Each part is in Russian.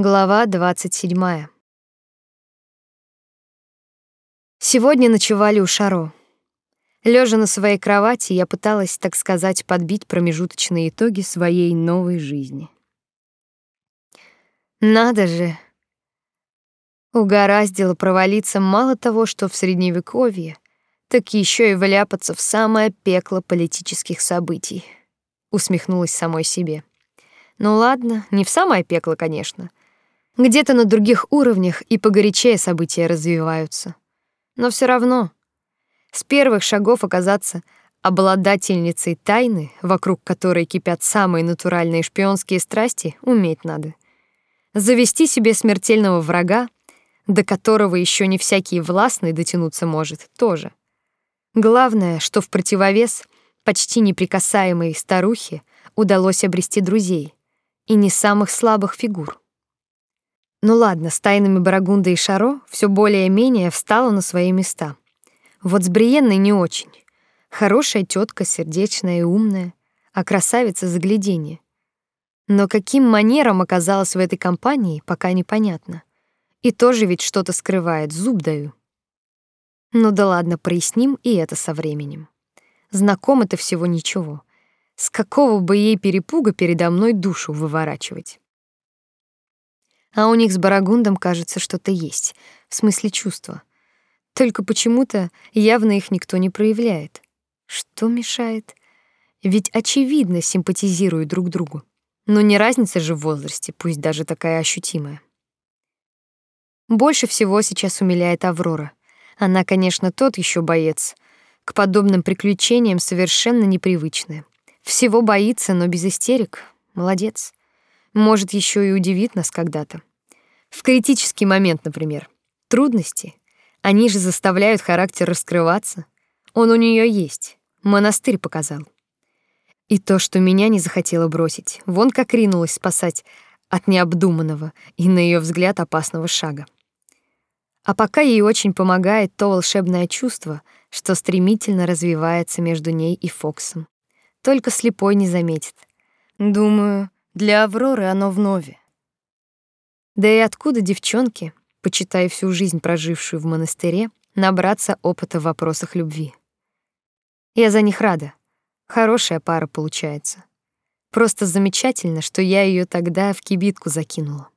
Глава 27. Сегодня ночевали у Шаро. Лежа на своей кровати, я пыталась, так сказать, подбить промежуточные итоги своей новой жизни. Надо же. Угораздило провалиться мало того, что в средневековье, так еще и вляпаться в самое пекло политических событий. Усмехнулась самой себе. Ну ладно, не в самое пекло, конечно. Где-то на других уровнях и погорячее события развиваются. Но все равно с первых шагов оказаться обладательницей тайны, вокруг которой кипят самые натуральные шпионские страсти, уметь надо. Завести себе смертельного врага, до которого еще не всякий властный дотянуться может, тоже. Главное, что в противовес почти неприкасаемой старухе удалось обрести друзей, и не самых слабых фигур. Ну ладно, с тайнами Барагунда и Шаро все более-менее встало на свои места. Вот с Бриенной не очень. Хорошая тетка, сердечная и умная, а красавица загляденье. Но каким манером оказалась в этой компании, пока непонятно. И тоже ведь что-то скрывает, зуб даю. Ну да ладно, проясним и это со временем. Знакомо-то всего ничего. С какого бы ей перепуга передо мной душу выворачивать? А у них с Барагундом, кажется, что-то есть, в смысле чувства. Только почему-то явно их никто не проявляет. Что мешает? Ведь очевидно симпатизируют друг другу. Но не разница же в возрасте, пусть даже такая ощутимая. Больше всего сейчас умиляет Аврора. Она, конечно, тот еще боец, к подобным приключениям совершенно непривычная. Всего боится, но без истерик. Молодец. Может, еще и удивит нас когда-то. В критический момент, например. Трудности, они же заставляют характер раскрываться. Он у нее есть. Монастырь показал. И то, что меня не захотела бросить, вон как ринулась спасать от необдуманного и на ее взгляд опасного шага. А пока ей очень помогает то волшебное чувство, что стремительно развивается между ней и Фоксом. Только слепой не заметит. Думаю, для Авроры оно вновь. Да и откуда девчонке, почитай всю жизнь прожившую в монастыре, набраться опыта в вопросах любви? Я за них рада. Хорошая пара получается. Просто замечательно, что я ее тогда в кибитку закинула.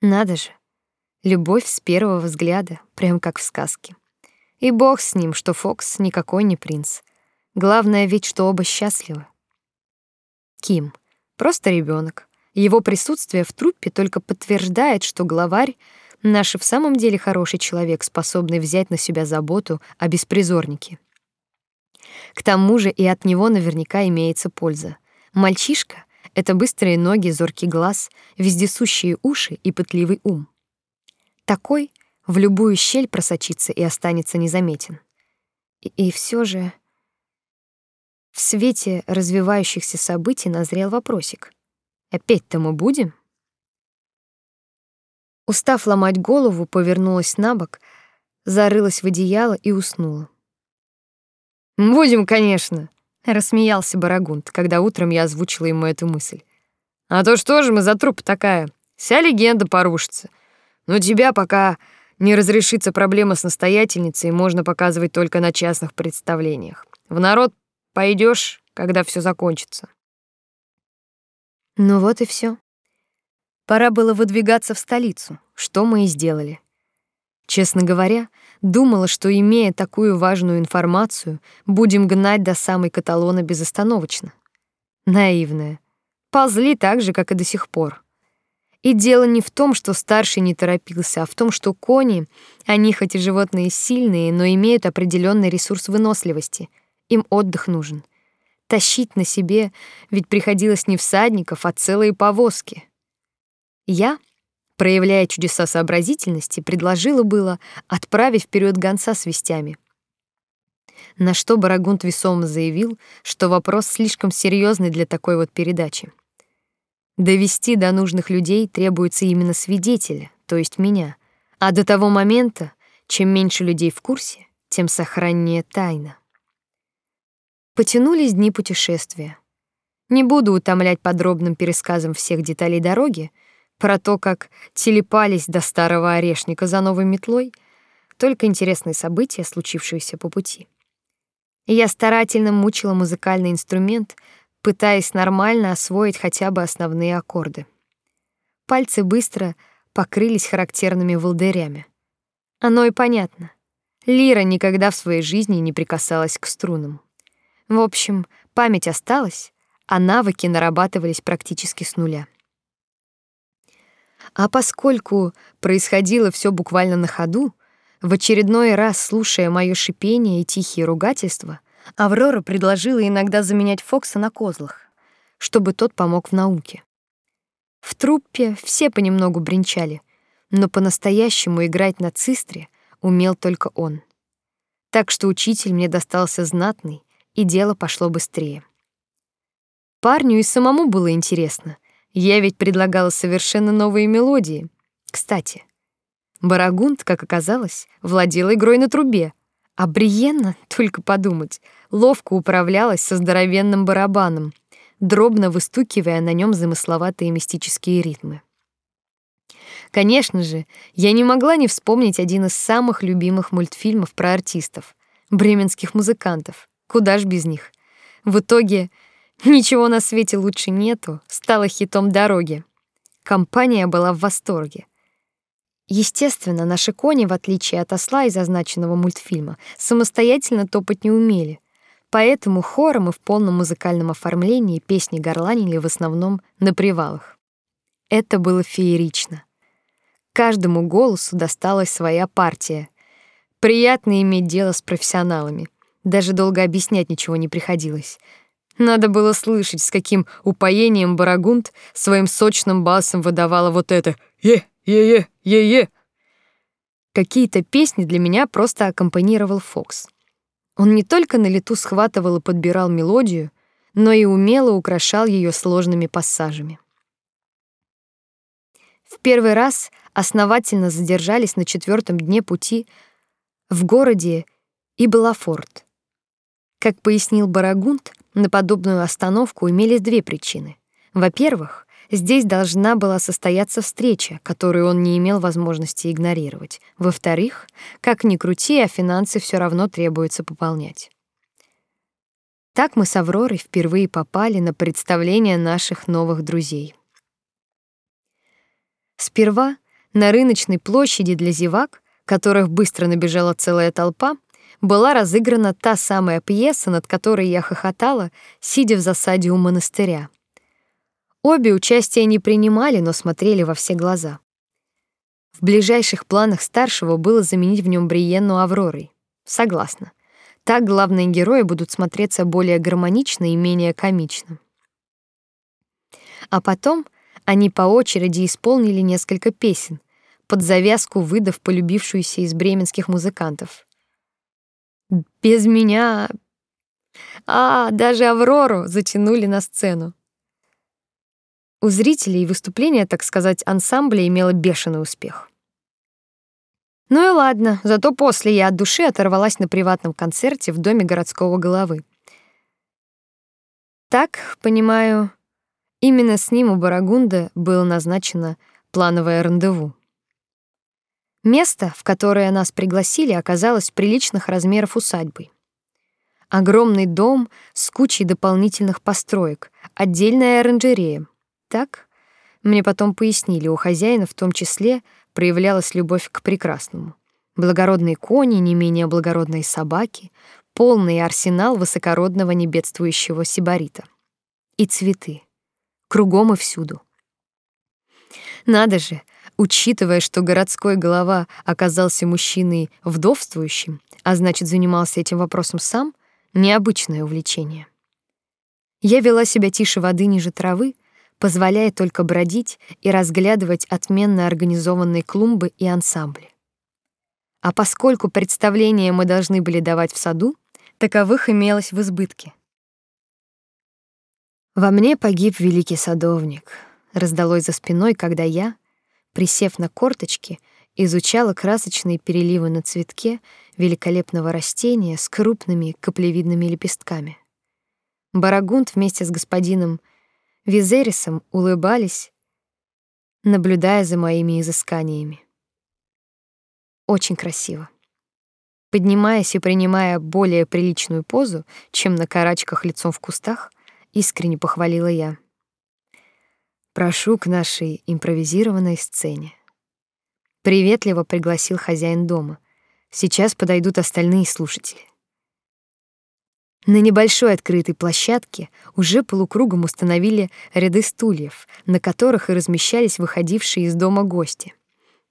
Надо же. Любовь с первого взгляда, прям как в сказке. И бог с ним, что Фокс никакой не принц. Главное ведь, что оба счастливы. Ким просто ребенок. Его присутствие в труппе только подтверждает, что главарь наш в самом деле хороший человек, способный взять на себя заботу о беспризорнике. К тому же и от него наверняка имеется польза. Мальчишка — это быстрые ноги, зоркий глаз, вездесущие уши и пытливый ум. Такой в любую щель просочится и останется незаметен. И, и все же в свете развивающихся событий назрел вопросик. Опять-то мы будем? Устав ломать голову, повернулась на бок, зарылась в одеяло и уснула. «Будем, конечно», — рассмеялся Барагунд, когда утром я озвучила ему эту мысль. «А то что же мы за труп такая? Вся легенда порушится. Но тебя пока не разрешится проблема с настоятельницей, можно показывать только на частных представлениях. В народ пойдешь, когда все закончится». Ну вот и все. Пора было выдвигаться в столицу, что мы и сделали. Честно говоря, думала, что имея такую важную информацию, будем гнать до самой Каталона безостановочно. Наивная. Ползли так же, как и до сих пор. И дело не в том, что старший не торопился, а в том, что кони, они хоть и животные сильные, но имеют определенный ресурс выносливости. Им отдых нужен тащить на себе, ведь приходилось не всадников, а целые повозки. Я, проявляя чудеса сообразительности, предложила было отправить вперед гонца с вестями. На что Барагунд весомо заявил, что вопрос слишком серьезный для такой вот передачи. Довести до нужных людей требуется именно свидетеля, то есть меня. А до того момента, чем меньше людей в курсе, тем сохраннее тайна. Потянулись дни путешествия. Не буду утомлять подробным пересказом всех деталей дороги, Про то, как телепались до старого орешника за новой метлой, только интересные события, случившиеся по пути. Я старательно мучила музыкальный инструмент, пытаясь нормально освоить хотя бы основные аккорды. Пальцы быстро покрылись характерными волдырями. Оно и понятно. Лира никогда в своей жизни не прикасалась к струнам. В общем, память осталась, а навыки нарабатывались практически с нуля. А поскольку происходило все буквально на ходу, в очередной раз слушая моё шипение и тихие ругательства, Аврора предложила иногда заменять Фокса на козлах, чтобы тот помог в науке. В труппе все понемногу бренчали, но по-настоящему играть на цистре умел только он. Так что учитель мне достался знатный, и дело пошло быстрее. Парню и самому было интересно. Я ведь предлагала совершенно новые мелодии. Кстати, Барагунд, как оказалось, владел игрой на трубе, а Бриенна, только подумать, ловко управлялась со здоровенным барабаном, дробно выстукивая на нем замысловатые мистические ритмы. Конечно же, я не могла не вспомнить один из самых любимых мультфильмов про артистов бременских музыкантов. Куда ж без них? В итоге ничего на свете лучше нету, стало хитом дороги. Компания была в восторге. Естественно, наши кони, в отличие от осла из означенного мультфильма, самостоятельно топать не умели. Поэтому хором и в полном музыкальном оформлении песни горланили в основном на привалах. Это было феерично. Каждому голосу досталась своя партия. Приятно иметь дело с профессионалами. Даже долго объяснять ничего не приходилось. Надо было слышать, с каким упоением Барагунд своим сочным басом выдавала вот это «е-е-е-е-е». Какие-то песни для меня просто аккомпанировал Фокс. Он не только на лету схватывал и подбирал мелодию, но и умело украшал ее сложными пассажами. В первый раз основательно задержались на четвертом дне пути в городе Ибелафорт. Как пояснил Барагунд, на подобную остановку имелись две причины. Во-первых, здесь должна была состояться встреча, которую он не имел возможности игнорировать. Во-вторых, как ни крути, а финансы все равно требуется пополнять. Так мы с Авророй впервые попали на представление наших новых друзей. Сперва на рыночной площади для зевак, которых быстро набежала целая толпа, была разыграна та самая пьеса, над которой я хохотала, сидя в засаде у монастыря. Обе участия не принимали, но смотрели во все глаза. В ближайших планах старшего было заменить в нем Бриенну Авророй. Согласна. Так главные герои будут смотреться более гармонично и менее комично. А потом они по очереди исполнили несколько песен, под завязку выдав полюбившуюся из бременских музыкантов. Без меня... А, даже Аврору затянули на сцену. У зрителей выступление, так сказать, ансамбля имело бешеный успех. Ну и ладно, зато после я от души оторвалась на приватном концерте в доме городского головы. Так, понимаю, именно с ним у Барагунда было назначено плановое рандеву. Место, в которое нас пригласили, оказалось приличных размеров усадьбой. Огромный дом с кучей дополнительных построек, отдельная оранжерея. Так, мне потом пояснили, у хозяина в том числе проявлялась любовь к прекрасному. Благородные кони, не менее благородные собаки, полный арсенал высокородного небедствующего сибарита. И цветы. Кругом и всюду. Надо же, Учитывая, что городской голова оказался мужчиной вдовствующим, а значит, занимался этим вопросом сам, необычное увлечение. Я вела себя тише воды ниже травы, позволяя только бродить и разглядывать отменно организованные клумбы и ансамбли. А поскольку представления мы должны были давать в саду, таковых имелось в избытке. Во мне погиб великий садовник, раздалось за спиной, когда я, присев на корточки, изучала красочные переливы на цветке великолепного растения с крупными каплевидными лепестками. Барагунд вместе с господином Визерисом улыбались, наблюдая за моими изысканиями. Очень красиво. Поднимаясь и принимая более приличную позу, чем на карачках лицом в кустах, искренне похвалила я. Прошу к нашей импровизированной сцене. Приветливо пригласил хозяин дома. Сейчас подойдут остальные слушатели. На небольшой открытой площадке уже полукругом установили ряды стульев, на которых и размещались выходившие из дома гости.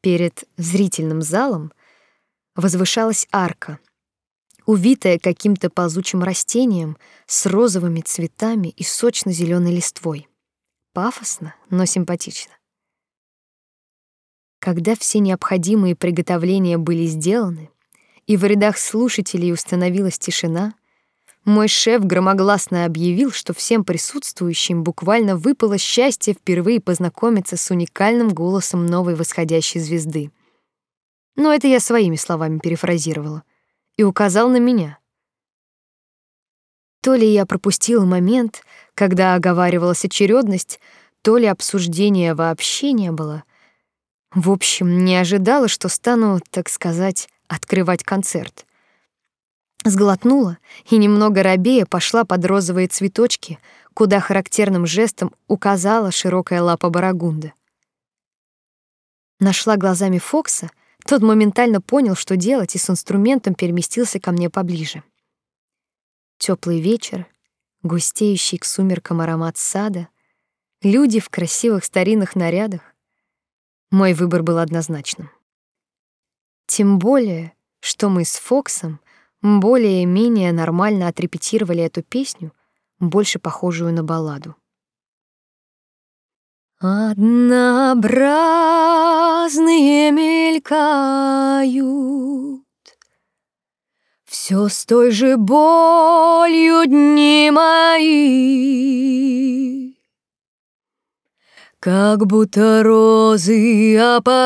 Перед зрительным залом возвышалась арка, увитая каким-то ползучим растением с розовыми цветами и сочно зеленой листвой. Пафосно, но симпатично. Когда все необходимые приготовления были сделаны, и в рядах слушателей установилась тишина, мой шеф громогласно объявил, что всем присутствующим буквально выпало счастье впервые познакомиться с уникальным голосом новой восходящей звезды. Но это я своими словами перефразировала и указал на меня. То ли я пропустила момент, когда оговаривалась очередность, то ли обсуждения вообще не было. В общем, не ожидала, что стану, так сказать, открывать концерт. Сглотнула и немного робея пошла под розовые цветочки, куда характерным жестом указала широкая лапа барагунда. Нашла глазами Фокса, тот моментально понял, что делать, и с инструментом переместился ко мне поближе. Теплый вечер, густеющий к сумеркам аромат сада, люди в красивых старинных нарядах. Мой выбор был однозначным. Тем более, что мы с Фоксом более-менее нормально отрепетировали эту песню, больше похожую на балладу. Однообразные мелькают все с той же болью дни мои, Как будто розы опадают,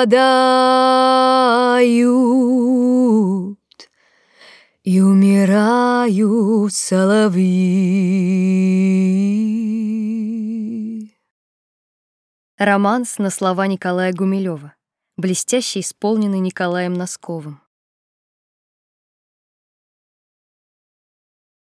И умирают соловьи. Романс на слова Николая Гумилева, блестяще исполненный Николаем Носковым.